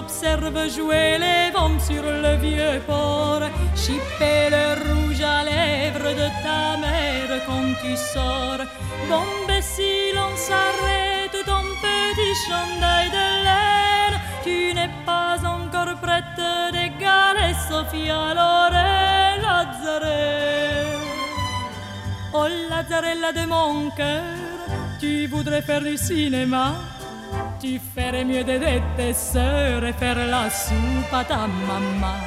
T'observe jouer les vents sur le vieux port, chipper le rouge à lèvres de ta mère quand tu sors. Si l'on s'arrête, ton petit chandail de laine, tu n'es pas encore prête d'égaler Sophia Loren Lazare. Oh Lazarella de mon cœur, tu voudrais faire du cinéma? Tu ferais mieux d'aider tes sœurs et faire la soupe à ta maman.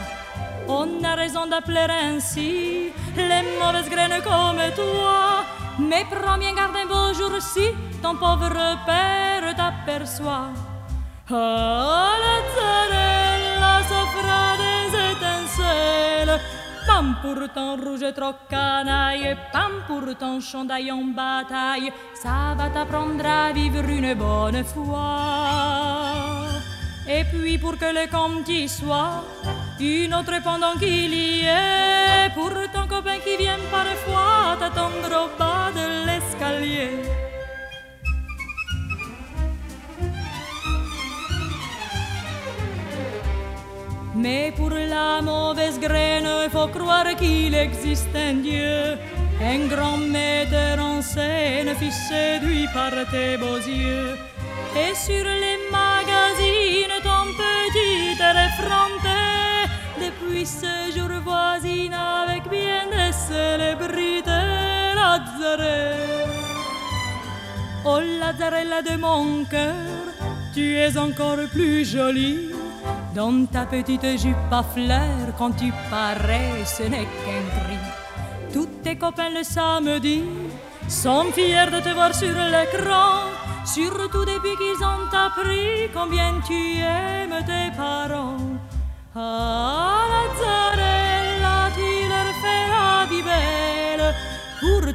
On a raison d'appeler ainsi les mauvaises graines comme toi. Mais prends bien garde un beau jour si ton pauvre père t'aperçoit. Oh, la des étincelles Pam pour ton rouge trop canaille, pam pour ton chandail en bataille, ça va t'apprendre à vivre une bonne fois. Et puis pour que le compte y soit, une autre pendant qu'il y est, pour ton copain qui vient parfois t'attendre Mais pour la mauvaise graine, il faut croire qu'il existe un Dieu. Un grand metteur en scène fut séduit par tes beaux yeux. Et sur les magazines, ton petit effronté, depuis ce jour voisine avec bien des célébrités, Lazare. Oh Lazarella de mon cœur, tu es encore plus jolie dans ta petite jupe à fleurs, quand tu parais, ce n'est qu'un cri. Tous tes copains le samedi sont fiers de te voir sur l'écran, surtout depuis qu'ils ont appris combien tu aimes tes parents. Ah,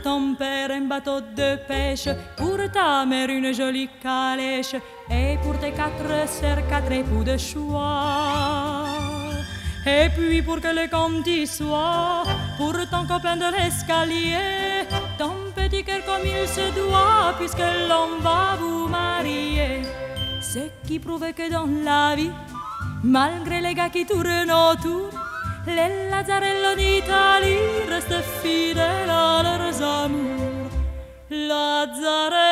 Ton père un bateau de pêche, pour ta mère une jolie calèche, et pour tes quatre sœurs quatre époux de choix. Et puis pour que le compte y soit, pour ton copain de l'escalier, ton petit cœur comme il se doit, puisque l'on va vous marier. Ce qui prouve que dans la vie, malgré les gars qui tournent autour, le Lazzarello di d'Italia resta fidele al loro. Lazzarello